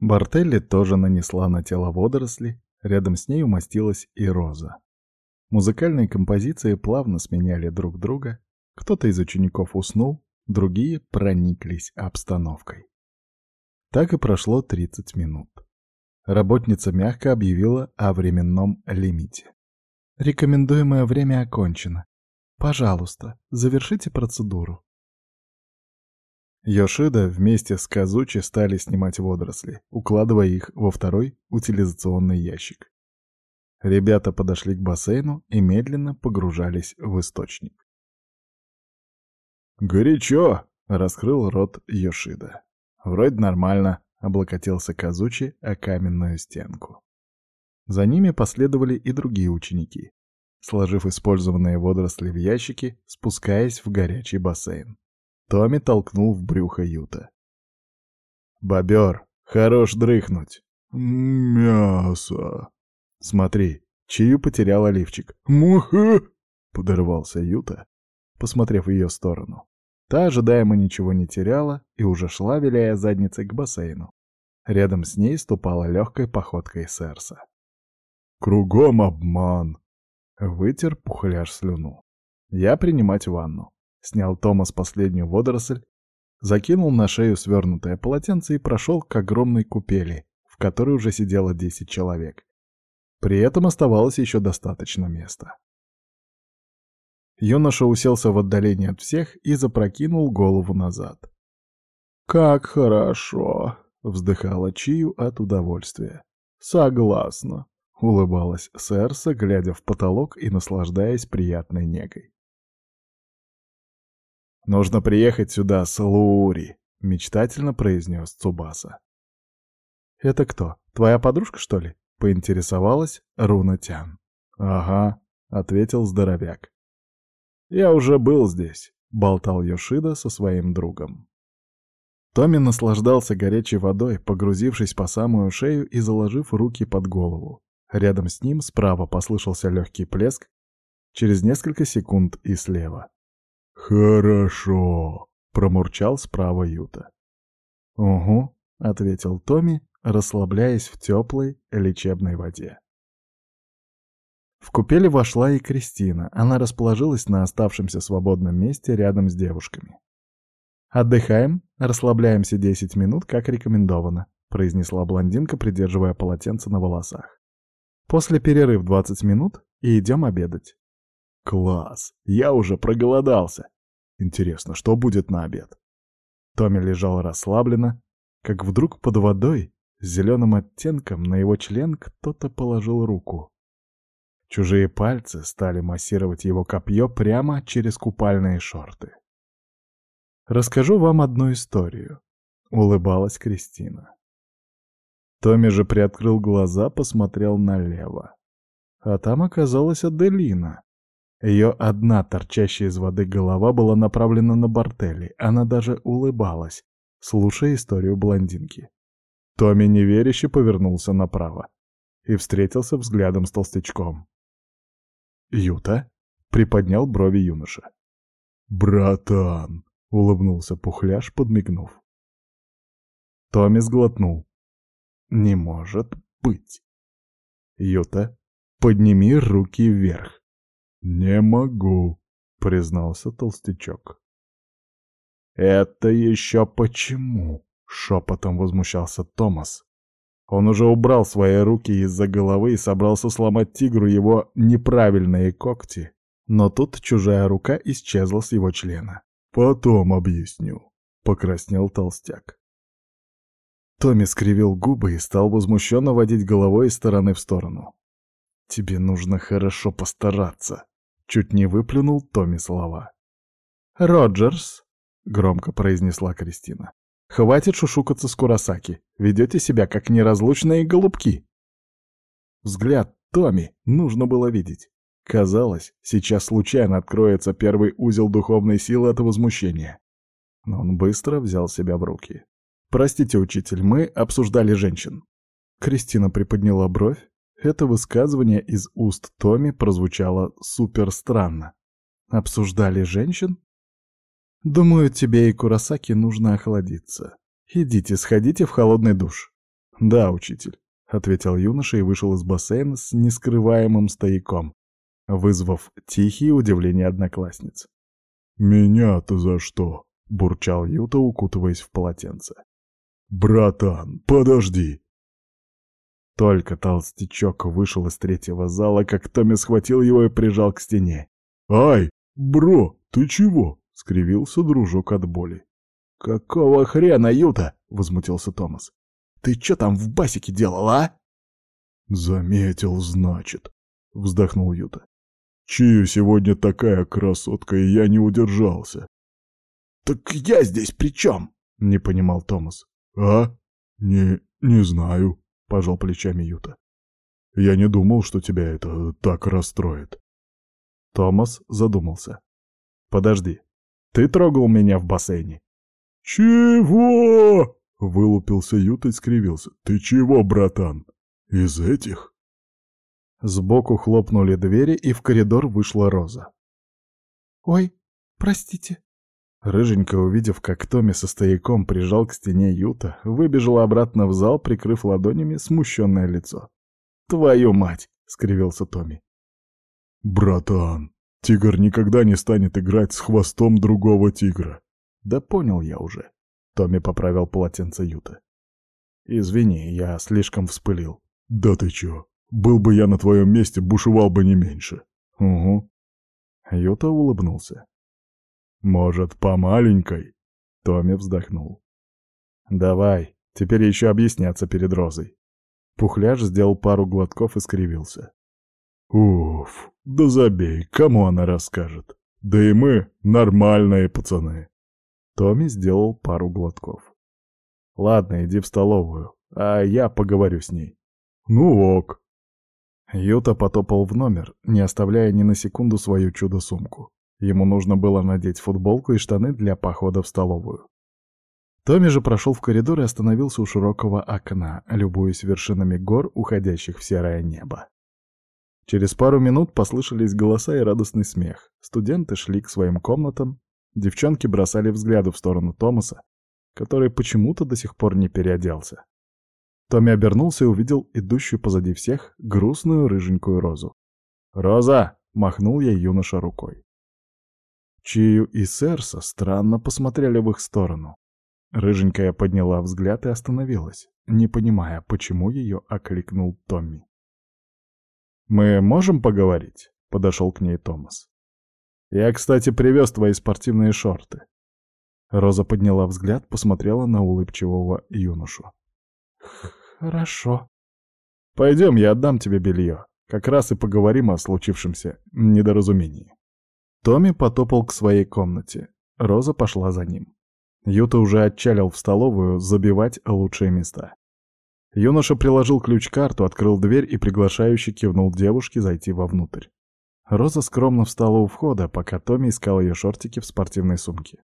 Бартелли тоже нанесла на тело водоросли, рядом с ней умостилась и роза. Музыкальные композиции плавно сменяли друг друга, кто-то из учеников уснул, другие прониклись обстановкой. Так и прошло 30 минут. Работница мягко объявила о временном лимите. Рекомендуемое время окончено. Пожалуйста, завершите процедуру. Йошида вместе с Казучи стали снимать водоросли, укладывая их во второй утилизационный ящик. Ребята подошли к бассейну и медленно погружались в источник. «Горячо!» — раскрыл рот Йошида. «Вроде нормально», — облокотился Казучи о каменную стенку. За ними последовали и другие ученики, сложив использованные водоросли в ящики, спускаясь в горячий бассейн. Томми толкнул в брюхо Юта. «Бобер, хорош дрыхнуть!» «Мясо!» «Смотри, чью потерял оливчик?» «Муха!» — подорвался Юта, посмотрев в ее сторону. Та ожидаемо ничего не теряла и уже шла, виляя задницей к бассейну. Рядом с ней ступала легкой походкой Серса. «Кругом обман!» Вытер пухляж слюну. «Я принимать ванну». Снял Томас последнюю водоросль, закинул на шею свернутое полотенце и прошел к огромной купели, в которой уже сидело десять человек. При этом оставалось еще достаточно места. Юноша уселся в отдалении от всех и запрокинул голову назад. «Как хорошо!» — вздыхала Чию от удовольствия. «Согласна», — улыбалась Сэрса, глядя в потолок и наслаждаясь приятной негой. «Нужно приехать сюда с Лури», — мечтательно произнес Цубаса. «Это кто, твоя подружка, что ли?» — поинтересовалась Руна Тян. «Ага», — ответил здоровяк. «Я уже был здесь», — болтал Йошида со своим другом. Томми наслаждался горячей водой, погрузившись по самую шею и заложив руки под голову. Рядом с ним справа послышался легкий плеск, через несколько секунд и слева. «Хорошо», — промурчал справа Юта. «Угу», — ответил Томми, расслабляясь в теплой лечебной воде. В купели вошла и Кристина. Она расположилась на оставшемся свободном месте рядом с девушками. «Отдыхаем, расслабляемся 10 минут, как рекомендовано», — произнесла блондинка, придерживая полотенце на волосах. «После перерыв 20 минут и идем обедать». «Класс! Я уже проголодался! Интересно, что будет на обед?» Томми лежал расслабленно, как вдруг под водой зеленым оттенком на его член кто-то положил руку. Чужие пальцы стали массировать его копье прямо через купальные шорты. Расскажу вам одну историю», — улыбалась Кристина. Томми же приоткрыл глаза, посмотрел налево. А там оказалась Аделина. Ее одна торчащая из воды голова была направлена на Бартелли, она даже улыбалась, слушая историю блондинки. Томми неверяще повернулся направо и встретился взглядом с толстячком. «Юта?» — приподнял брови юноша. «Братан!» — улыбнулся Пухляш, подмигнув. Томми сглотнул. «Не может быть!» «Юта, подними руки вверх!» «Не могу!» — признался толстячок. «Это еще почему?» — шепотом возмущался Томас. Он уже убрал свои руки из-за головы и собрался сломать тигру его неправильные когти, но тут чужая рука исчезла с его члена. «Потом объясню», — покраснел толстяк. Томми скривил губы и стал возмущенно водить головой из стороны в сторону. «Тебе нужно хорошо постараться», — чуть не выплюнул Томми слова. «Роджерс», — громко произнесла Кристина, — «хватит шушукаться с Курасаки. Ведете себя как неразлучные голубки». Взгляд Томми нужно было видеть. Казалось, сейчас случайно откроется первый узел духовной силы от возмущения. Но он быстро взял себя в руки. «Простите, учитель, мы обсуждали женщин». Кристина приподняла бровь. Это высказывание из уст Томи прозвучало супер странно. «Обсуждали женщин?» «Думаю, тебе и Курасаки нужно охладиться. Идите, сходите в холодный душ». «Да, учитель», — ответил юноша и вышел из бассейна с нескрываемым стояком, вызвав тихие удивления одноклассниц. «Меня-то за что?» — бурчал Юта, укутываясь в полотенце. «Братан, подожди!» Только толстячок вышел из третьего зала, как Томми схватил его и прижал к стене. «Ай, бро, ты чего?» — скривился дружок от боли. «Какого хрена, Юта?» — возмутился Томас. «Ты чё там в басике делал, а?» «Заметил, значит», — вздохнул Юта. «Чию сегодня такая красотка, и я не удержался». «Так я здесь при чем?» — не понимал Томас. «А? Не, не знаю», — пожал плечами Юта. «Я не думал, что тебя это так расстроит». Томас задумался. «Подожди, ты трогал меня в бассейне?» «Чего?» — вылупился Юта и скривился. «Ты чего, братан? Из этих?» Сбоку хлопнули двери, и в коридор вышла Роза. «Ой, простите», Рыженька, увидев, как Томми со стояком прижал к стене Юта, выбежала обратно в зал, прикрыв ладонями смущенное лицо. «Твою мать!» — скривился Томми. «Братан, тигр никогда не станет играть с хвостом другого тигра». «Да понял я уже», — Томми поправил полотенце Юта. «Извини, я слишком вспылил». «Да ты чё? Был бы я на твоем месте, бушевал бы не меньше». «Угу». Юта улыбнулся. «Может, по маленькой?» Томми вздохнул. «Давай, теперь еще объясняться перед Розой». Пухляж сделал пару глотков и скривился. «Уф, да забей, кому она расскажет? Да и мы нормальные пацаны». Томми сделал пару глотков. «Ладно, иди в столовую, а я поговорю с ней». «Ну ок». Юта потопал в номер, не оставляя ни на секунду свою чудо-сумку. Ему нужно было надеть футболку и штаны для похода в столовую. Томми же прошел в коридор и остановился у широкого окна, любуясь вершинами гор, уходящих в серое небо. Через пару минут послышались голоса и радостный смех. Студенты шли к своим комнатам, девчонки бросали взгляды в сторону Томаса, который почему-то до сих пор не переоделся. Томми обернулся и увидел идущую позади всех грустную рыженькую розу. «Роза!» — махнул я юноша рукой. Чию и Серса странно посмотрели в их сторону. Рыженькая подняла взгляд и остановилась, не понимая, почему ее окликнул Томми. «Мы можем поговорить?» — подошел к ней Томас. «Я, кстати, привез твои спортивные шорты». Роза подняла взгляд, посмотрела на улыбчивого юношу. «Хорошо». «Пойдем, я отдам тебе белье. Как раз и поговорим о случившемся недоразумении». Томми потопал к своей комнате. Роза пошла за ним. Юта уже отчалил в столовую забивать лучшие места. Юноша приложил ключ-карту, открыл дверь и приглашающе кивнул девушке зайти вовнутрь. Роза скромно встала у входа, пока Томми искал ее шортики в спортивной сумке.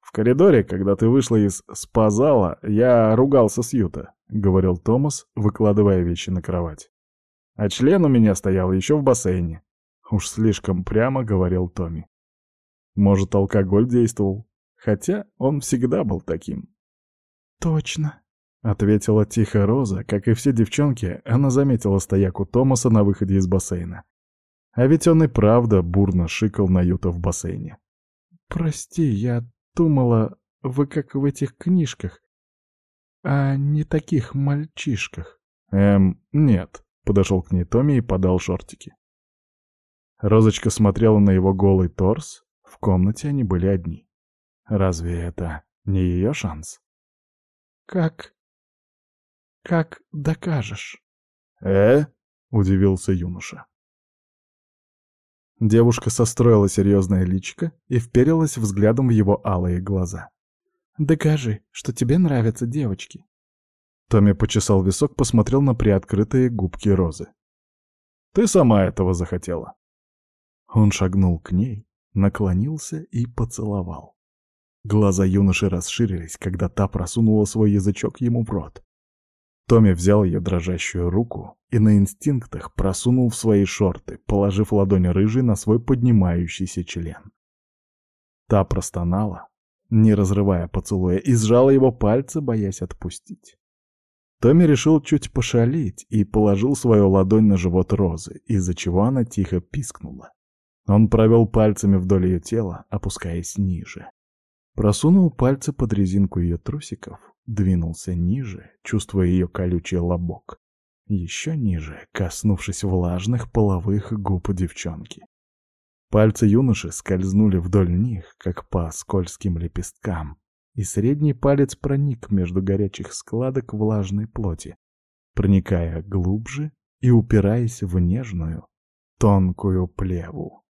«В коридоре, когда ты вышла из спа-зала, я ругался с Юта», — говорил Томас, выкладывая вещи на кровать. «А член у меня стоял еще в бассейне. Уж слишком прямо говорил Томми. Может, алкоголь действовал? Хотя он всегда был таким. «Точно», — ответила тихо Роза. Как и все девчонки, она заметила стояку Томаса на выходе из бассейна. А ведь он и правда бурно шикал на Юта в бассейне. «Прости, я думала, вы как в этих книжках, а не таких мальчишках». «Эм, нет», — подошел к ней Томми и подал шортики. Розочка смотрела на его голый торс. В комнате они были одни. Разве это не ее шанс? «Как... как докажешь?» «Э?» — удивился юноша. Девушка состроила серьезное личико и вперилась взглядом в его алые глаза. «Докажи, что тебе нравятся девочки». Томми почесал висок, посмотрел на приоткрытые губки розы. «Ты сама этого захотела». Он шагнул к ней, наклонился и поцеловал. Глаза юноши расширились, когда та просунула свой язычок ему в рот. Томми взял ее дрожащую руку и на инстинктах просунул в свои шорты, положив ладонь рыжей на свой поднимающийся член. Та простонала, не разрывая поцелуя, и сжала его пальцы, боясь отпустить. Томми решил чуть пошалить и положил свою ладонь на живот Розы, из-за чего она тихо пискнула. Он провел пальцами вдоль ее тела, опускаясь ниже. Просунул пальцы под резинку ее трусиков, двинулся ниже, чувствуя ее колючий лобок. Еще ниже, коснувшись влажных половых губ девчонки. Пальцы юноши скользнули вдоль них, как по скользким лепесткам, и средний палец проник между горячих складок влажной плоти, проникая глубже и упираясь в нежную, тонкую плеву.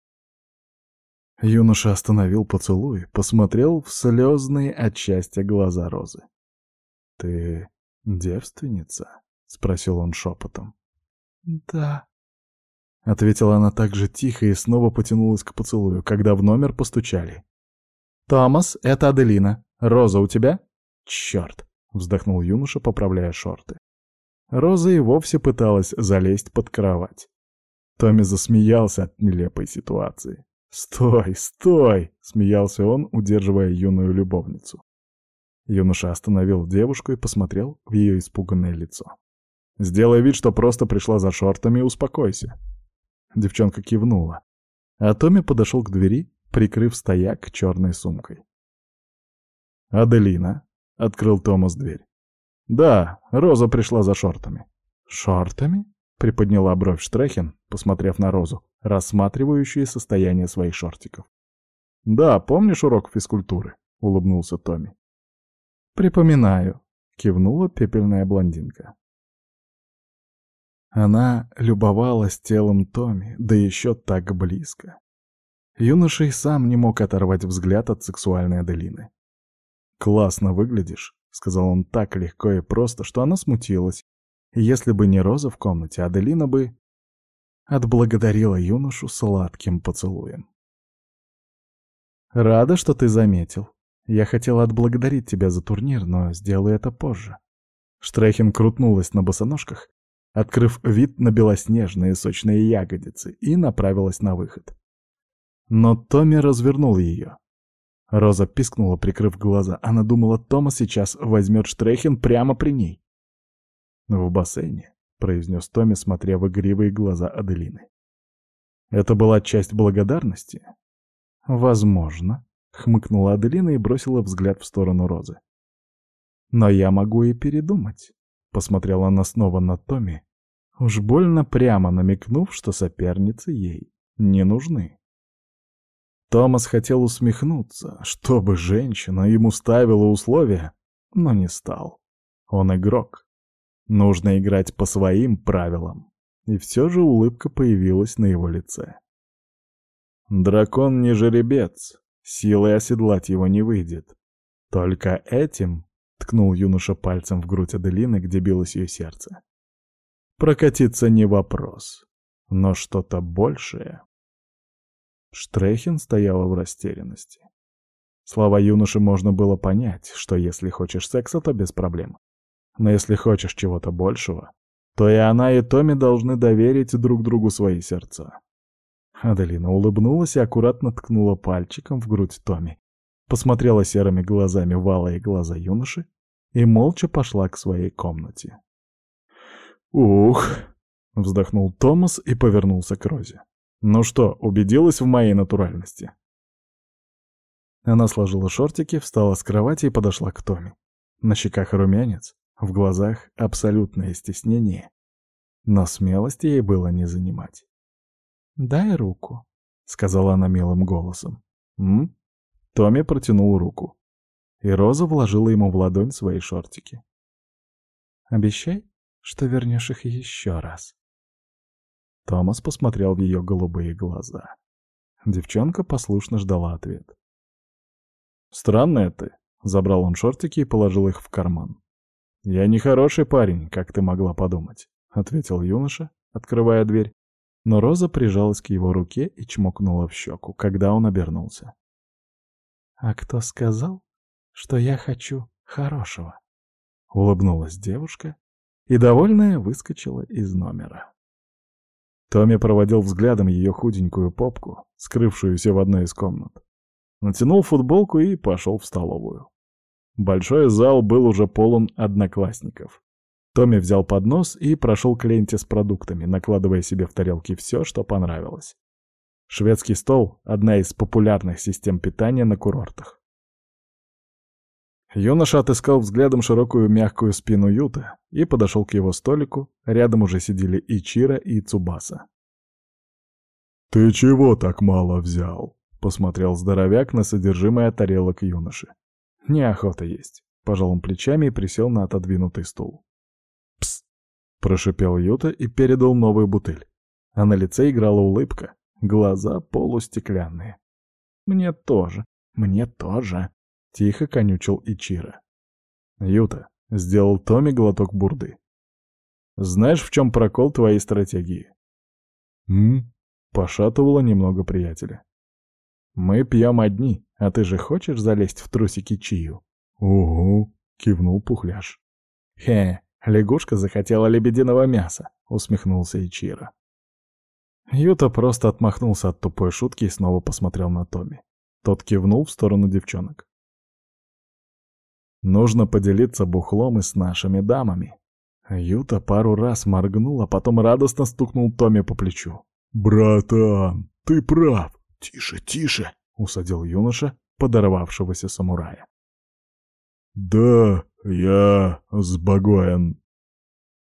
Юноша остановил поцелуй, посмотрел в слезные от счастья глаза Розы. «Ты девственница?» — спросил он шепотом. «Да», — ответила она так же тихо и снова потянулась к поцелую, когда в номер постучали. «Томас, это Аделина. Роза у тебя?» «Черт!» — вздохнул юноша, поправляя шорты. Роза и вовсе пыталась залезть под кровать. Томми засмеялся от нелепой ситуации. «Стой, стой!» — смеялся он, удерживая юную любовницу. Юноша остановил девушку и посмотрел в ее испуганное лицо. «Сделай вид, что просто пришла за шортами и успокойся». Девчонка кивнула. А Томми подошел к двери, прикрыв стояк черной сумкой. «Аделина», — открыл Томас дверь. «Да, Роза пришла за шортами». «Шортами?» — приподняла бровь Штрехин, посмотрев на Розу, рассматривающую состояние своих шортиков. «Да, помнишь урок физкультуры?» — улыбнулся Томми. «Припоминаю», — кивнула пепельная блондинка. Она любовалась телом Томи, да еще так близко. Юноша и сам не мог оторвать взгляд от сексуальной Аделины. «Классно выглядишь», — сказал он так легко и просто, что она смутилась. Если бы не Роза в комнате, Аделина бы отблагодарила юношу сладким поцелуем. «Рада, что ты заметил. Я хотела отблагодарить тебя за турнир, но сделаю это позже». Штрехин крутнулась на босоножках, открыв вид на белоснежные сочные ягодицы, и направилась на выход. Но Томми развернул ее. Роза пискнула, прикрыв глаза. Она думала, Тома сейчас возьмет Штрехин прямо при ней. «В бассейне», — произнес Томми, смотря в игривые глаза Аделины. «Это была часть благодарности?» «Возможно», — хмыкнула Аделина и бросила взгляд в сторону Розы. «Но я могу и передумать», — посмотрела она снова на Томми, уж больно прямо намекнув, что соперницы ей не нужны. Томас хотел усмехнуться, чтобы женщина ему ставила условия, но не стал. Он игрок. Нужно играть по своим правилам. И все же улыбка появилась на его лице. Дракон не жеребец, силой оседлать его не выйдет. Только этим, — ткнул юноша пальцем в грудь Аделины, где билось ее сердце. Прокатиться не вопрос, но что-то большее. Штрехин стояла в растерянности. Слова юноши можно было понять, что если хочешь секса, то без проблем. Но если хочешь чего-то большего, то и она, и Томми должны доверить друг другу свои сердца. Аделина улыбнулась и аккуратно ткнула пальчиком в грудь Томми, посмотрела серыми глазами в алые глаза юноши и молча пошла к своей комнате. «Ух!» — вздохнул Томас и повернулся к Розе. «Ну что, убедилась в моей натуральности?» Она сложила шортики, встала с кровати и подошла к Томе. На щеках румянец, в глазах абсолютное стеснение. Но смелости ей было не занимать. «Дай руку», — сказала она милым голосом. «М?» Томми протянул руку. И Роза вложила ему в ладонь свои шортики. «Обещай, что вернешь их еще раз». Томас посмотрел в ее голубые глаза. Девчонка послушно ждала ответ. «Странная ты», — забрал он шортики и положил их в карман. «Я не хороший парень, как ты могла подумать», — ответил юноша, открывая дверь. Но Роза прижалась к его руке и чмокнула в щеку, когда он обернулся. «А кто сказал, что я хочу хорошего?» Улыбнулась девушка и, довольная, выскочила из номера. Томми проводил взглядом ее худенькую попку, скрывшуюся в одной из комнат. Натянул футболку и пошел в столовую. Большой зал был уже полон одноклассников. Томми взял поднос и прошел к ленте с продуктами, накладывая себе в тарелки все, что понравилось. Шведский стол — одна из популярных систем питания на курортах. Юноша отыскал взглядом широкую мягкую спину Юта и подошел к его столику. Рядом уже сидели Ичира и Цубаса. «Ты чего так мало взял?» — посмотрел здоровяк на содержимое тарелок юноши. «Неохота есть», — пожал он плечами и присел на отодвинутый стул. «Пс!» — прошипел Юта и передал новую бутыль. А на лице играла улыбка, глаза полустеклянные. «Мне тоже, мне тоже», — тихо конючил Ичира. «Юта», — сделал Томми глоток бурды. «Знаешь, в чем прокол твоей стратегии?» «М?» Пошатывало немного приятеля. «Мы пьем одни, а ты же хочешь залезть в трусики чию?» «Угу», — кивнул Пухляш. «Хе, лягушка захотела лебединого мяса», — усмехнулся Ичиро. Юта просто отмахнулся от тупой шутки и снова посмотрел на Томми. Тот кивнул в сторону девчонок. «Нужно поделиться бухлом и с нашими дамами». Юта пару раз моргнул, а потом радостно стукнул Томми по плечу. «Братан, ты прав!» «Тише, тише!» — усадил юноша подорвавшегося самурая. «Да, я сбогоен».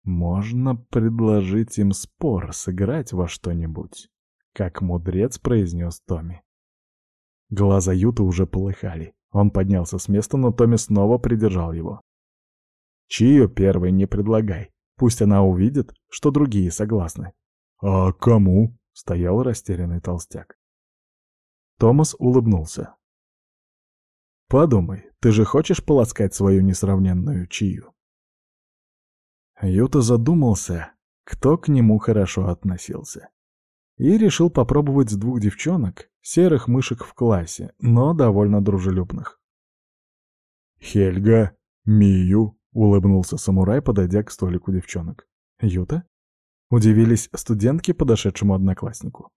«Можно предложить им спор, сыграть во что-нибудь», — как мудрец произнес Томми. Глаза Юта уже полыхали. Он поднялся с места, но Томми снова придержал его. «Чию первой не предлагай. Пусть она увидит, что другие согласны. «А кому?» — стоял растерянный толстяк. Томас улыбнулся. «Подумай, ты же хочешь полоскать свою несравненную чию?» Юта задумался, кто к нему хорошо относился. И решил попробовать с двух девчонок, серых мышек в классе, но довольно дружелюбных. «Хельга, Мию», — улыбнулся самурай, подойдя к столику девчонок. «Юта?» Удивились студентки подошедшему однокласснику.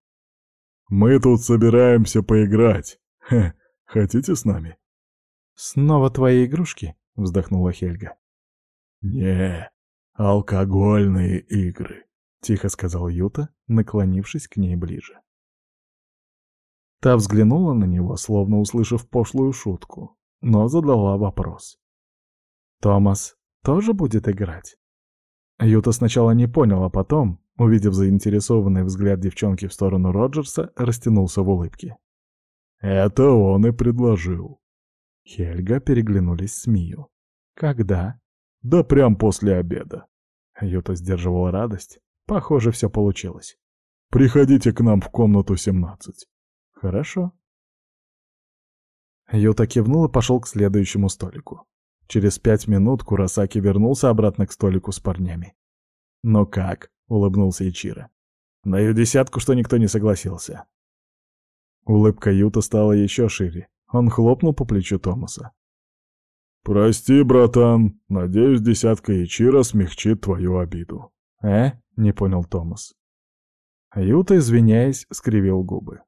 «Мы тут собираемся поиграть. Хе, хотите с нами?» «Снова твои игрушки?» — вздохнула Хельга. «Не, алкогольные игры», — тихо сказал Юта, наклонившись к ней ближе. Та взглянула на него, словно услышав пошлую шутку, но задала вопрос. «Томас тоже будет играть?» Юта сначала не понял, а потом, увидев заинтересованный взгляд девчонки в сторону Роджерса, растянулся в улыбке. «Это он и предложил». Хельга переглянулись с Мию. «Когда?» «Да прям после обеда». Юта сдерживала радость. Похоже, все получилось. «Приходите к нам в комнату 17». «Хорошо». Юта кивнул и пошел к следующему столику. Через пять минут Курасаки вернулся обратно к столику с парнями. «Ну как?» — улыбнулся Ичиро. «Даю десятку, что никто не согласился». Улыбка Юта стала еще шире. Он хлопнул по плечу Томаса. «Прости, братан. Надеюсь, десятка Ичиро смягчит твою обиду». «Э?» — не понял Томас. Юта, извиняясь, скривил губы.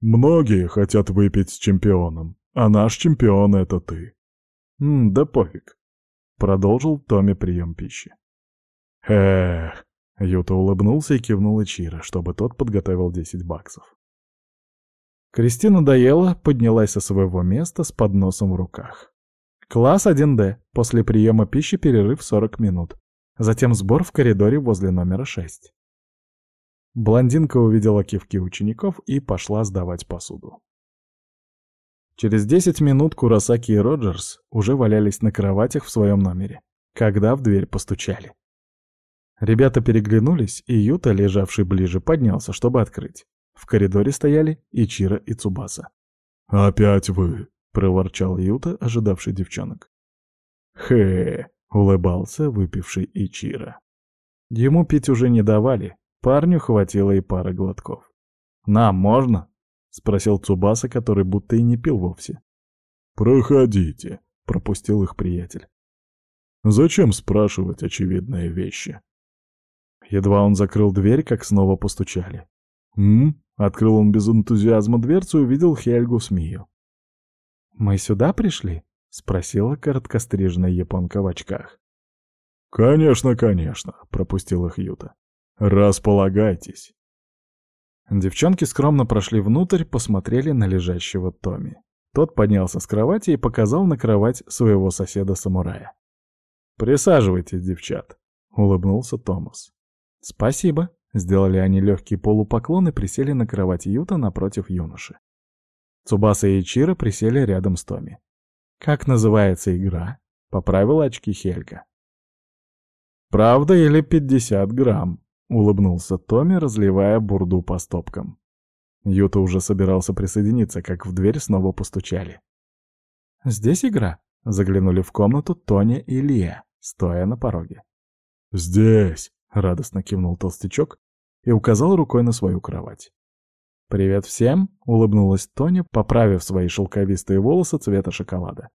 «Многие хотят выпить с чемпионом, а наш чемпион — это ты. «М, да пофиг», — продолжил Томми прием пищи. «Эх», — Юта улыбнулся и кивнул Ичиро, чтобы тот подготовил 10 баксов. Кристина доела, поднялась со своего места с подносом в руках. Класс 1D. После приема пищи перерыв 40 минут. Затем сбор в коридоре возле номера 6. Блондинка увидела кивки учеников и пошла сдавать посуду. Через 10 минут Курасаки и Роджерс уже валялись на кроватях в своем номере, когда в дверь постучали. Ребята переглянулись, и Юта, лежавший ближе, поднялся, чтобы открыть. В коридоре стояли Ичиро и Цубаса. «Опять вы!» — проворчал Юта, ожидавший девчонок. «Хе!» — улыбался выпивший Ичиро. Ему пить уже не давали, парню хватило и пары глотков. «Нам можно?» — спросил Цубаса, который будто и не пил вовсе. «Проходите», — пропустил их приятель. «Зачем спрашивать очевидные вещи?» Едва он закрыл дверь, как снова постучали. «М?», Открыл он без энтузиазма дверцу и увидел Хельгу с Мию. «Мы сюда пришли?» — спросила короткострижная японка в очках. «Конечно, конечно», — пропустил их Юта. «Располагайтесь». Девчонки скромно прошли внутрь, посмотрели на лежащего Томми. Тот поднялся с кровати и показал на кровать своего соседа-самурая. «Присаживайтесь, девчат», — улыбнулся Томас. «Спасибо», — сделали они легкий полупоклон и присели на кровать Юта напротив юноши. Цубаса и Чира присели рядом с Томми. «Как называется игра?» — поправила очки Хельга. «Правда или пятьдесят грамм?» — улыбнулся Томми, разливая бурду по стопкам. Юта уже собирался присоединиться, как в дверь снова постучали. «Здесь игра?» — заглянули в комнату Тоня и Лия, стоя на пороге. «Здесь!» — радостно кивнул толстячок и указал рукой на свою кровать. «Привет всем!» — улыбнулась Тоня, поправив свои шелковистые волосы цвета шоколада.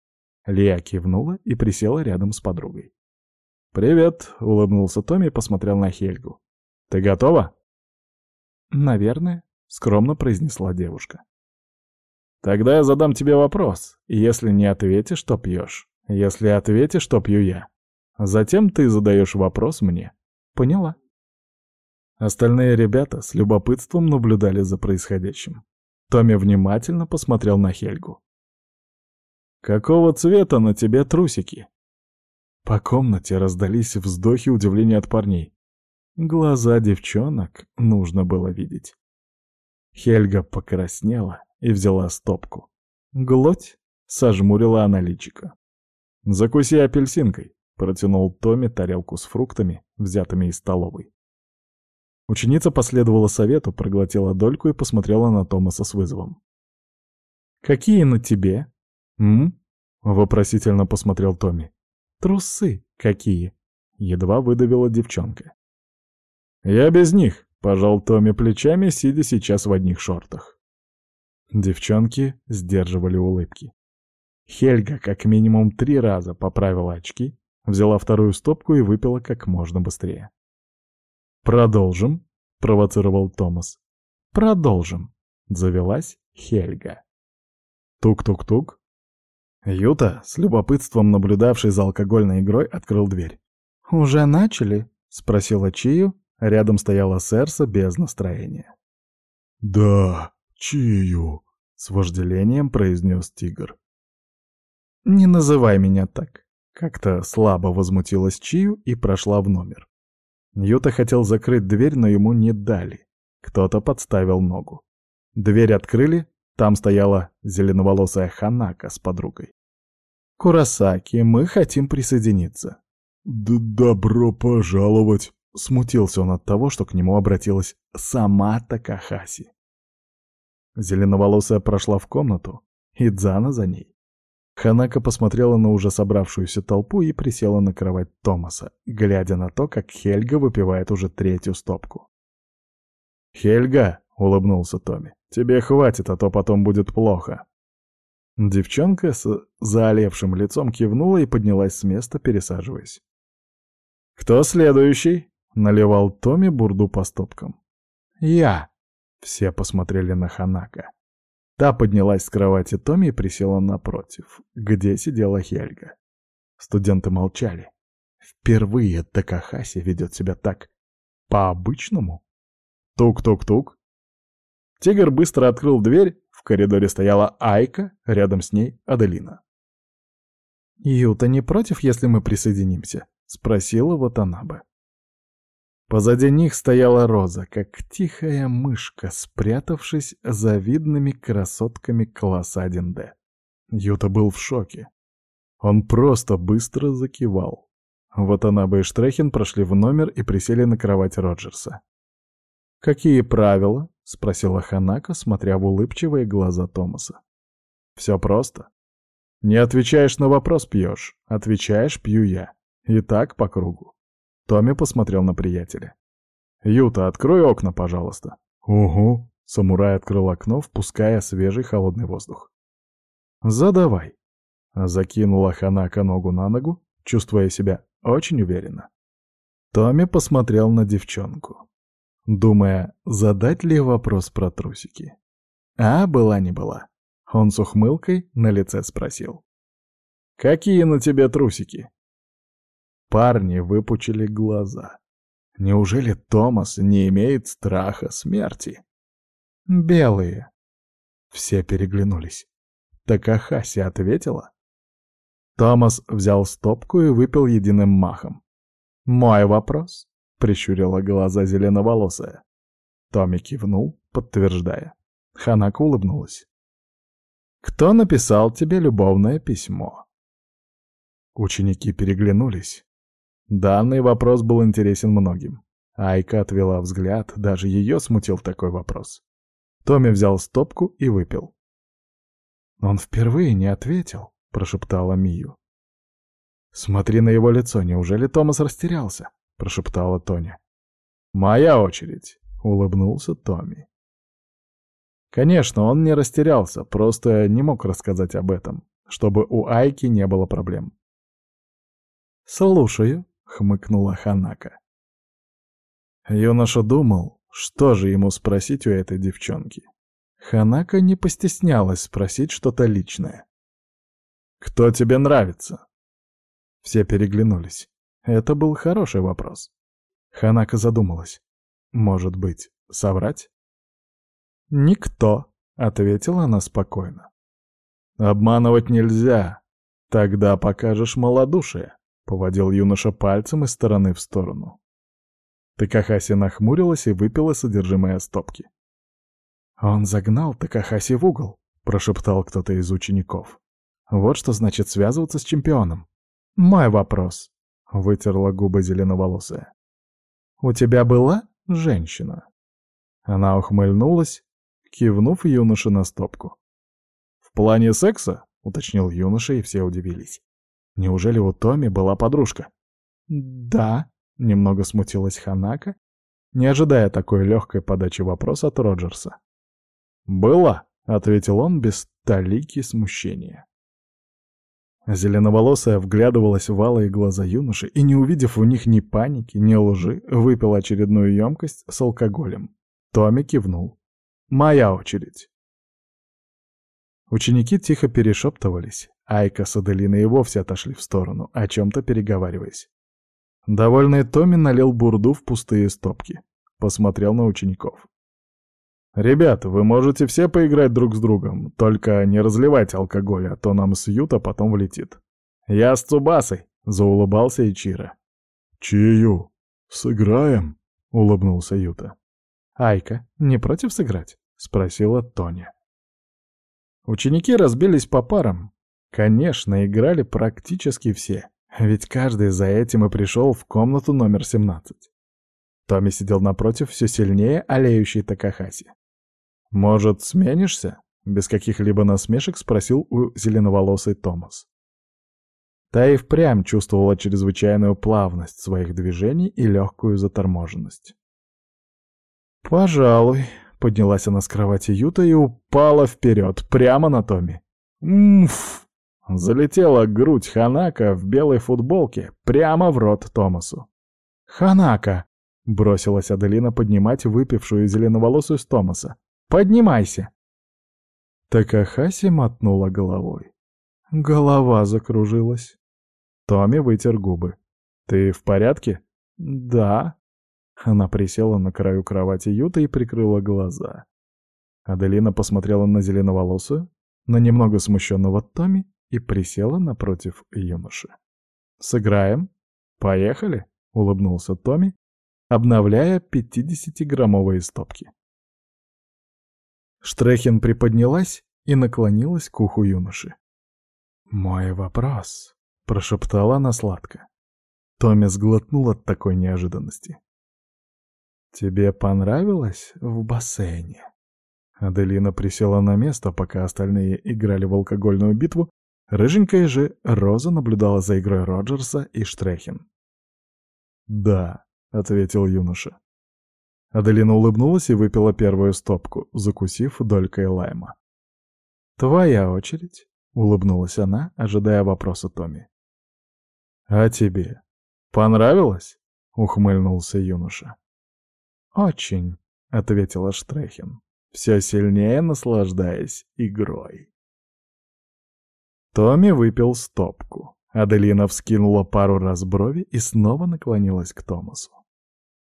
Лия кивнула и присела рядом с подругой. «Привет!» — улыбнулся Томми и посмотрел на Хельгу. «Ты готова?» «Наверное», — скромно произнесла девушка. «Тогда я задам тебе вопрос, если не ответишь, то пьешь. Если ответишь, то пью я. Затем ты задаешь вопрос мне». «Поняла». Остальные ребята с любопытством наблюдали за происходящим. Томми внимательно посмотрел на Хельгу. «Какого цвета на тебе трусики?» По комнате раздались вздохи удивления от парней. Глаза девчонок нужно было видеть. Хельга покраснела и взяла стопку. Глоть сожмурила она личико. «Закуси апельсинкой», — протянул Томми тарелку с фруктами, взятыми из столовой. Ученица последовала совету, проглотила дольку и посмотрела на Томаса с вызовом. «Какие на тебе?» «М?» — вопросительно посмотрел Томми. «Трусы какие?» — едва выдавила девчонка. «Я без них», — пожал Томми плечами, сидя сейчас в одних шортах. Девчонки сдерживали улыбки. Хельга как минимум три раза поправила очки, взяла вторую стопку и выпила как можно быстрее. «Продолжим?» — провоцировал Томас. «Продолжим», — завелась Хельга. Тук-тук-тук. Юта, с любопытством наблюдавший за алкогольной игрой, открыл дверь. «Уже начали?» — спросила Чию, Рядом стояла Серса без настроения. «Да, чию», — с вожделением произнес тигр. «Не называй меня так», — как-то слабо возмутилась Чию и прошла в номер. Юта хотел закрыть дверь, но ему не дали. Кто-то подставил ногу. Дверь открыли, там стояла зеленоволосая Ханака с подругой. «Курасаки, мы хотим присоединиться». Д «Добро пожаловать», Смутился он от того, что к нему обратилась сама Такахаси. Зеленоволосая прошла в комнату, и Дзана за ней. Ханака посмотрела на уже собравшуюся толпу и присела на кровать Томаса, глядя на то, как Хельга выпивает уже третью стопку. «Хельга!» — улыбнулся Томми. «Тебе хватит, а то потом будет плохо». Девчонка с заолевшим лицом кивнула и поднялась с места, пересаживаясь. «Кто следующий?» Наливал Томи бурду по стопкам. «Я!» Все посмотрели на Ханака. Та поднялась с кровати Томи и присела напротив, где сидела Хельга. Студенты молчали. Впервые Такахаси ведет себя так по-обычному. Тук-тук-тук. Тигр быстро открыл дверь, в коридоре стояла Айка, рядом с ней Аделина. «Юта не против, если мы присоединимся?» — спросила Ватанабе. Позади них стояла Роза, как тихая мышка, спрятавшись за видными красотками класса 1D. Юта был в шоке. Он просто быстро закивал. Вот она и Штрехин прошли в номер и присели на кровать Роджерса. «Какие правила?» — спросила Ханака, смотря в улыбчивые глаза Томаса. «Все просто. Не отвечаешь на вопрос — пьешь. Отвечаешь — пью я. И так по кругу. Томми посмотрел на приятеля. «Юта, открой окна, пожалуйста». «Угу». Самурай открыл окно, впуская свежий холодный воздух. «Задавай». Закинула Ханака ногу на ногу, чувствуя себя очень уверенно. Томми посмотрел на девчонку, думая, задать ли вопрос про трусики. А была не была. Он с ухмылкой на лице спросил. «Какие на тебе трусики?» Парни выпучили глаза. Неужели Томас не имеет страха смерти? «Белые». Все переглянулись. Такахаси ответила. Томас взял стопку и выпил единым махом. «Мой вопрос?» — прищурила глаза зеленоволосая. Томми кивнул, подтверждая. Ханака улыбнулась. «Кто написал тебе любовное письмо?» Ученики переглянулись. Данный вопрос был интересен многим. Айка отвела взгляд, даже ее смутил такой вопрос. Томми взял стопку и выпил. «Он впервые не ответил», — прошептала Мию. «Смотри на его лицо, неужели Томас растерялся?» — прошептала Тоня. «Моя очередь», — улыбнулся Томми. Конечно, он не растерялся, просто не мог рассказать об этом, чтобы у Айки не было проблем. «Слушаю», — хмыкнула Ханака. Юноша думал, что же ему спросить у этой девчонки. Ханака не постеснялась спросить что-то личное. «Кто тебе нравится?» Все переглянулись. Это был хороший вопрос. Ханака задумалась. Может быть, соврать? «Никто», — ответила она спокойно. «Обманывать нельзя. Тогда покажешь малодушие», — поводил юноша пальцем из стороны в сторону. Такахаси нахмурилась и выпила содержимое стопки. «Он загнал Такахаси в угол», — прошептал кто-то из учеников. «Вот что значит связываться с чемпионом». «Мой вопрос», — вытерла губы зеленоволосая. «У тебя была женщина?» Она ухмыльнулась, кивнув юноше на стопку. «В плане секса?» — уточнил юноша, и все удивились. «Неужели у Томи была подружка?» «Да», — немного смутилась Ханака, не ожидая такой легкой подачи вопроса от Роджерса. «Была», — ответил он без толики смущения. Зеленоволосая вглядывалась в алые глаза юноши и, не увидев в них ни паники, ни лжи, выпил очередную емкость с алкоголем. Томми кивнул. «Моя очередь». Ученики тихо перешептывались. Айка с Аделиной и вовсе отошли в сторону, о чем-то переговариваясь. Довольный Томми налил бурду в пустые стопки. Посмотрел на учеников. «Ребята, вы можете все поиграть друг с другом, только не разливайте алкоголь, а то нам с Юта потом влетит». «Я с Цубасой», — заулыбался Ичиро. «Чию? Сыграем?» — улыбнулся Юта. «Айка, не против сыграть?» — спросила Тоня. Ученики разбились по парам. Конечно, играли практически все, ведь каждый за этим и пришел в комнату номер 17. Томми сидел напротив все сильнее олеющей Такахаси. «Может, сменишься?» — без каких-либо насмешек спросил у зеленоволосый Томас. Та и впрямь чувствовала чрезвычайную плавность своих движений и легкую заторможенность. «Пожалуй», — поднялась она с кровати Юта и упала вперед, прямо на Томми. «Мф!» — залетела грудь Ханака в белой футболке прямо в рот Томасу. «Ханака!» — бросилась Аделина поднимать выпившую зеленоволосую с Томаса. Поднимайся!» Такахаси мотнула головой. Голова закружилась. Томми вытер губы. «Ты в порядке?» «Да». Она присела на краю кровати Юта и прикрыла глаза. Аделина посмотрела на зеленоволосую, на немного смущенного Томми и присела напротив юноши. «Сыграем? Поехали?» — улыбнулся Томми, обновляя пятидесятиграммовые стопки. Штрехин приподнялась и наклонилась к уху юноши. «Мой вопрос», — прошептала она сладко. Томми сглотнул от такой неожиданности. «Тебе понравилось в бассейне?» Аделина присела на место, пока остальные играли в алкогольную битву, рыженькая же Роза наблюдала за игрой Роджерса и Штрехин. «Да», — ответил юноша. Аделина улыбнулась и выпила первую стопку, закусив долькой лайма. «Твоя очередь», — улыбнулась она, ожидая вопроса Томми. «А тебе понравилось?» — ухмыльнулся юноша. «Очень», — ответила Штрехин, все сильнее наслаждаясь игрой. Томми выпил стопку. Аделина вскинула пару раз брови и снова наклонилась к Томасу.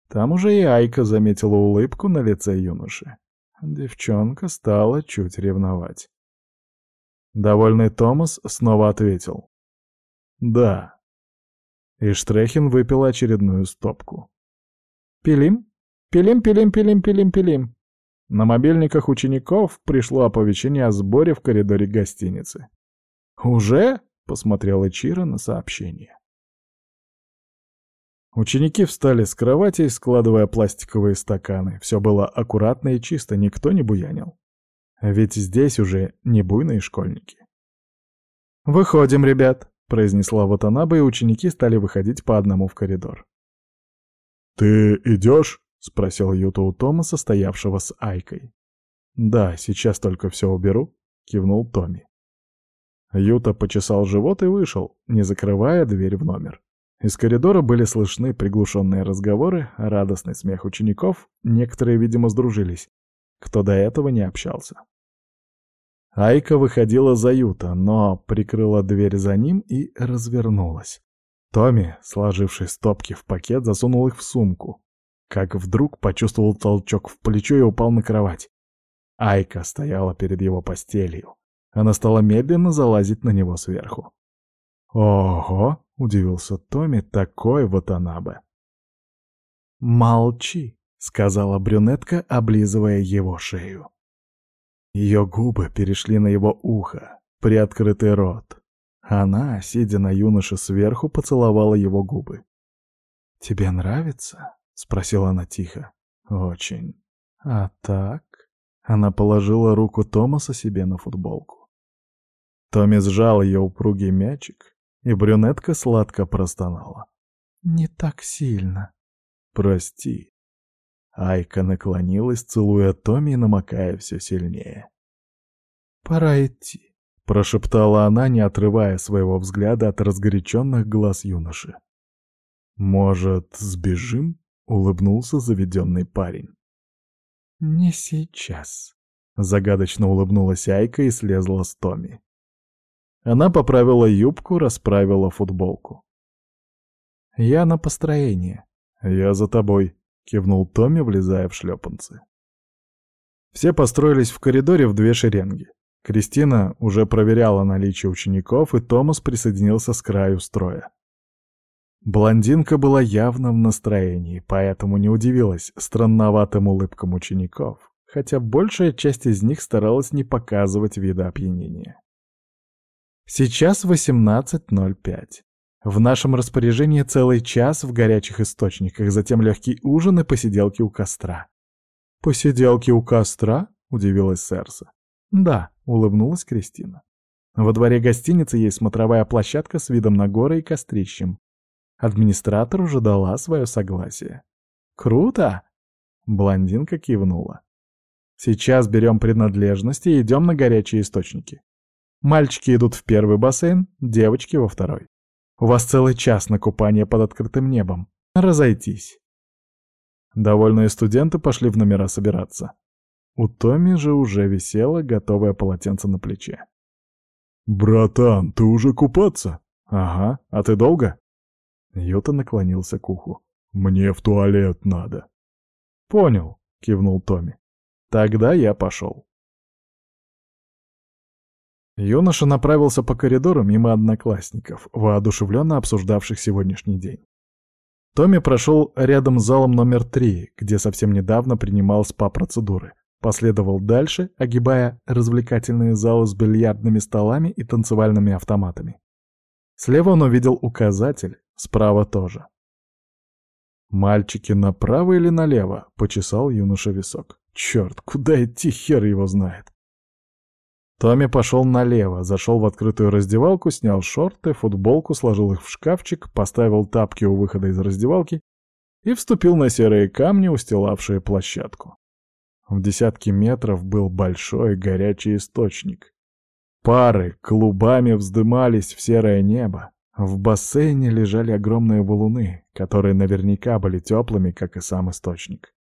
Там уже и Айка заметила улыбку на лице юноши. Девчонка стала чуть ревновать. Довольный Томас снова ответил. «Да». И Штрехин выпил очередную стопку. «Пилим? Пилим, пилим, пилим, пилим, пилим». На мобильниках учеников пришло оповещение о сборе в коридоре гостиницы. «Уже?» — посмотрела Чира на сообщение. Ученики встали с кроватей, складывая пластиковые стаканы. Все было аккуратно и чисто, никто не буянил. Ведь здесь уже не буйные школьники. «Выходим, ребят», — произнесла Ватанаба, и ученики стали выходить по одному в коридор. «Ты идешь?» — спросил Юта у Томаса, стоявшего с Айкой. «Да, сейчас только все уберу», — кивнул Томми. Юта почесал живот и вышел, не закрывая дверь в номер. Из коридора были слышны приглушенные разговоры, радостный смех учеников, некоторые, видимо, сдружились, кто до этого не общался. Айка выходила за Юта, но прикрыла дверь за ним и развернулась. Томми, сложивший стопки в пакет, засунул их в сумку. Как вдруг почувствовал толчок в плечо и упал на кровать. Айка стояла перед его постелью. Она стала медленно залазить на него сверху. «Ого!» — удивился Томми, такой вот она бы. «Молчи!» — сказала брюнетка, облизывая его шею. Ее губы перешли на его ухо, приоткрытый рот. Она, сидя на юноше сверху, поцеловала его губы. «Тебе нравится?» — спросила она тихо. «Очень. А так?» Она положила руку Томаса себе на футболку. Томми сжал ее упругий мячик, и брюнетка сладко простонала. «Не так сильно». «Прости». Айка наклонилась, целуя Томми и намокая все сильнее. «Пора идти», — прошептала она, не отрывая своего взгляда от разгоряченных глаз юноши. «Может, сбежим?» — улыбнулся заведенный парень. «Не сейчас», — загадочно улыбнулась Айка и слезла с Томми. Она поправила юбку, расправила футболку. «Я на построение». «Я за тобой», — кивнул Томми, влезая в шлепанцы. Все построились в коридоре в две шеренги. Кристина уже проверяла наличие учеников, и Томас присоединился с краю строя. Блондинка была явно в настроении, поэтому не удивилась странноватым улыбкам учеников, хотя большая часть из них старалась не показывать вида опьянения. Сейчас 18.05. В нашем распоряжении целый час в горячих источниках, затем легкий ужин и посиделки у костра. «Посиделки у костра?» — удивилась Серса. «Да», — улыбнулась Кристина. «Во дворе гостиницы есть смотровая площадка с видом на горы и кострищем. Администратор уже дала свое согласие». «Круто!» — блондинка кивнула. «Сейчас берем принадлежности и идем на горячие источники. Мальчики идут в первый бассейн, девочки — во второй. У вас целый час на купание под открытым небом. Разойтись. Довольные студенты пошли в номера собираться. У Томи же уже висело готовое полотенце на плече. «Братан, ты уже купаться?» «Ага, а ты долго?» Юта наклонился к уху. «Мне в туалет надо». «Понял», — кивнул Томми. «Тогда я пошел». Юноша направился по коридору мимо одноклассников, воодушевленно обсуждавших сегодняшний день. Томми прошел рядом с залом номер три, где совсем недавно принимал СПА-процедуры. Последовал дальше, огибая развлекательные залы с бильярдными столами и танцевальными автоматами. Слева он увидел указатель, справа тоже. «Мальчики направо или налево?» — почесал юноша висок. «Черт, куда идти, хер его знает!» Томми пошел налево, зашел в открытую раздевалку, снял шорты, футболку, сложил их в шкафчик, поставил тапки у выхода из раздевалки и вступил на серые камни, устилавшие площадку. В десятки метров был большой горячий источник. Пары клубами вздымались в серое небо. В бассейне лежали огромные валуны, которые наверняка были теплыми, как и сам источник.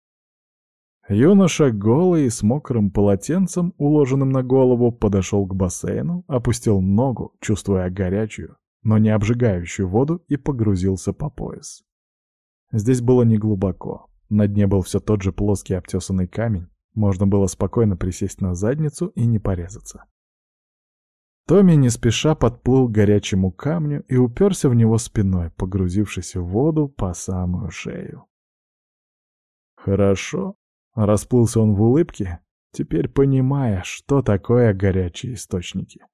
Юноша, голый и с мокрым полотенцем, уложенным на голову, подошел к бассейну, опустил ногу, чувствуя горячую, но не обжигающую воду и погрузился по пояс. Здесь было неглубоко. На дне был все тот же плоский обтесанный камень. Можно было спокойно присесть на задницу и не порезаться. Томми не спеша подплыл к горячему камню и уперся в него спиной, погрузившись в воду по самую шею. Хорошо. Расплылся он в улыбке, теперь понимая, что такое горячие источники.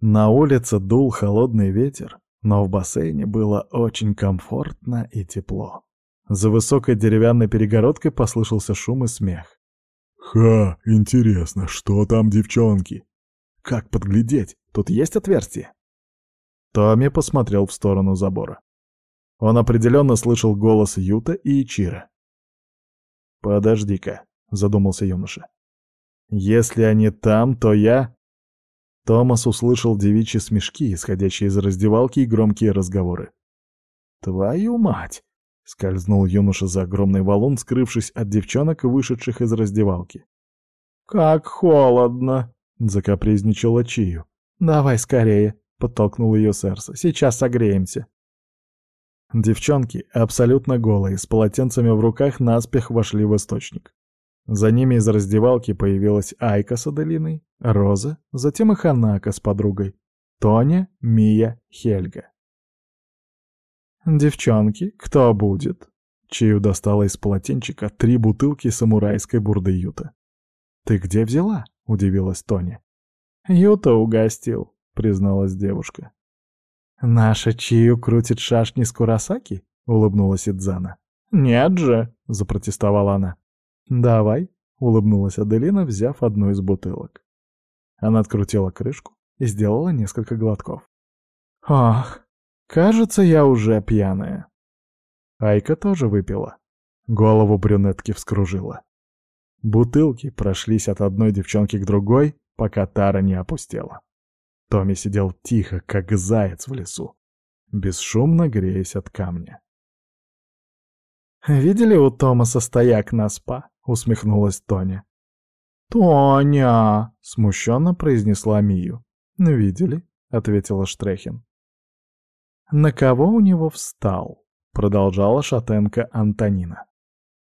На улице дул холодный ветер, но в бассейне было очень комфортно и тепло. За высокой деревянной перегородкой послышался шум и смех. «Ха, интересно, что там девчонки?» «Как подглядеть? Тут есть отверстие?» Томми посмотрел в сторону забора. Он определенно слышал голос Юта и Ичира. «Подожди-ка», — задумался юноша. «Если они там, то я...» Томас услышал девичьи смешки, исходящие из раздевалки, и громкие разговоры. «Твою мать!» — скользнул юноша за огромный валун, скрывшись от девчонок, вышедших из раздевалки. «Как холодно!» — закапризничала Чию. «Давай скорее!» — подтолкнул ее Серса. «Сейчас согреемся!» Девчонки, абсолютно голые, с полотенцами в руках, наспех вошли в источник. За ними из раздевалки появилась Айка с Аделиной, Роза, затем и Ханака с подругой, Тоня, Мия, Хельга. «Девчонки, кто будет?» Чию достала из полотенчика три бутылки самурайской бурды Юта. «Ты где взяла?» — удивилась Тоня. «Юта угостил», — призналась девушка. «Наша Чию крутит шашни с Курасаки?» — улыбнулась Идзана. «Нет же!» — запротестовала она. «Давай», — улыбнулась Аделина, взяв одну из бутылок. Она открутила крышку и сделала несколько глотков. «Ах, кажется, я уже пьяная». Айка тоже выпила. Голову брюнетки вскружила. Бутылки прошлись от одной девчонки к другой, пока тара не опустела. Томми сидел тихо, как заяц в лесу, бесшумно греясь от камня. «Видели у Томаса стояк на спа?» усмехнулась Тоня. «Тоня!» — смущенно произнесла Мию. «Видели?» — ответила Штрехин. «На кого у него встал?» — продолжала шатенка Антонина.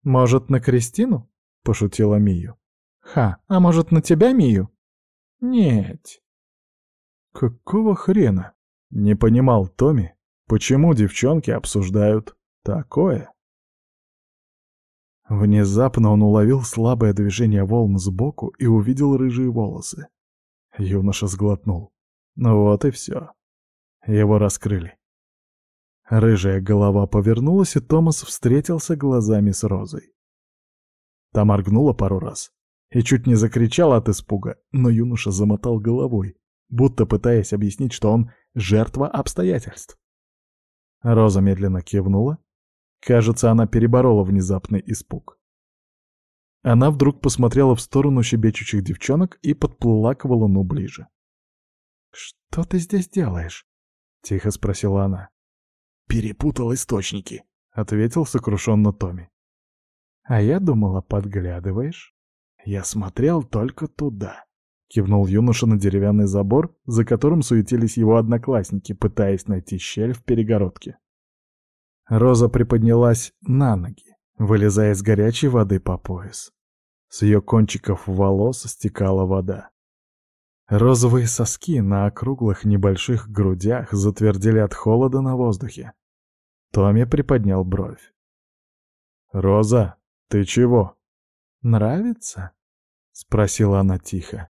«Может, на Кристину?» — пошутила Мию. «Ха, а может, на тебя, Мию?» «Нет». «Какого хрена?» — не понимал Томи, почему девчонки обсуждают такое. Внезапно он уловил слабое движение волн сбоку и увидел рыжие волосы. Юноша сглотнул. Ну вот и все. Его раскрыли. Рыжая голова повернулась, и Томас встретился глазами с Розой. Та моргнула пару раз и чуть не закричал от испуга, но юноша замотал головой, будто пытаясь объяснить, что он жертва обстоятельств. Роза медленно кивнула Кажется, она переборола внезапный испуг. Она вдруг посмотрела в сторону щебечущих девчонок и подплыла к валуну ближе. «Что ты здесь делаешь?» — тихо спросила она. «Перепутал источники», — ответил сокрушенно Томми. «А я думала, подглядываешь?» «Я смотрел только туда», — кивнул юноша на деревянный забор, за которым суетились его одноклассники, пытаясь найти щель в перегородке. Роза приподнялась на ноги, вылезая из горячей воды по пояс. С ее кончиков волос стекала вода. Розовые соски на округлых небольших грудях затвердели от холода на воздухе. Томми приподнял бровь. «Роза, ты чего?» «Нравится?» — спросила она тихо.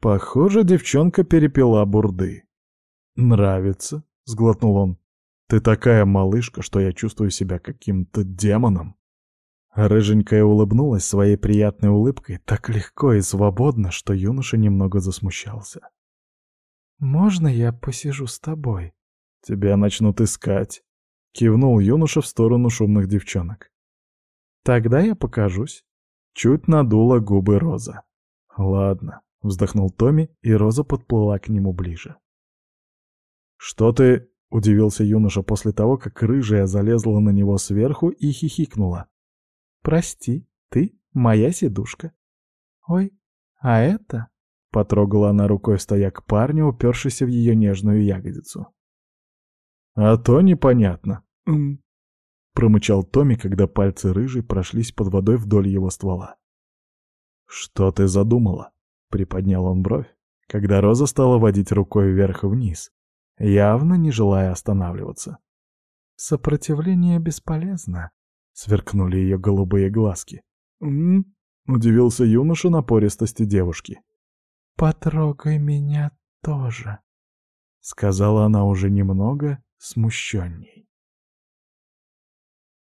Похоже, девчонка перепила бурды. «Нравится?» — сглотнул он. Ты такая малышка, что я чувствую себя каким-то демоном. Рыженькая улыбнулась своей приятной улыбкой так легко и свободно, что юноша немного засмущался. «Можно я посижу с тобой?» «Тебя начнут искать», — кивнул юноша в сторону шумных девчонок. «Тогда я покажусь». Чуть надула губы Роза. «Ладно», — вздохнул Томми, и Роза подплыла к нему ближе. «Что ты...» — удивился юноша после того, как рыжая залезла на него сверху и хихикнула. «Прости, ты моя сидушка». «Ой, а это — потрогала она рукой стояк парня, упершийся в ее нежную ягодицу. «А то непонятно», промычал Томми, когда пальцы рыжей прошлись под водой вдоль его ствола. «Что ты задумала?» — приподнял он бровь, когда Роза стала водить рукой вверх-вниз, явно не желая останавливаться. «Сопротивление бесполезно», — сверкнули ее голубые глазки. «М-м», удивился юноша напористости девушки. «Потрогай меня тоже», — сказала она уже немного смущенней.